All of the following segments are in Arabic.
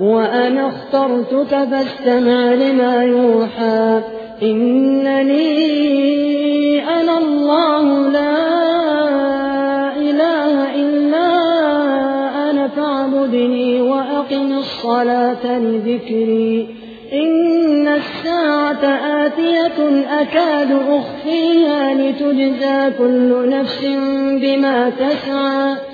وأنا اخترتك فاستمع لما يوحى. إنني أنا الله لا إله إلا أنا فاعبدني وأقم الصلاة لذكري. إن الساعة آتية أكاد أخفيها لتجزى كل نفس بما تسعى.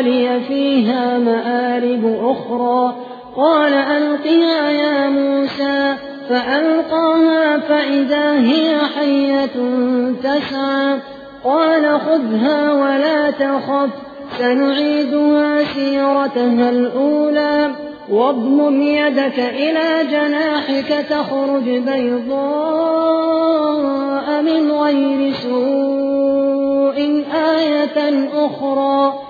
ولي فيها مآرب أخرى. قال ألقها يا موسى. فألقاها فإذا هي حية تسعى. قال خذها ولا تخف. سنعيدها سيرتها الأولى. واضمم يدك إلى جناحك تخرج بيضاء من غير سوء. آية أخرى.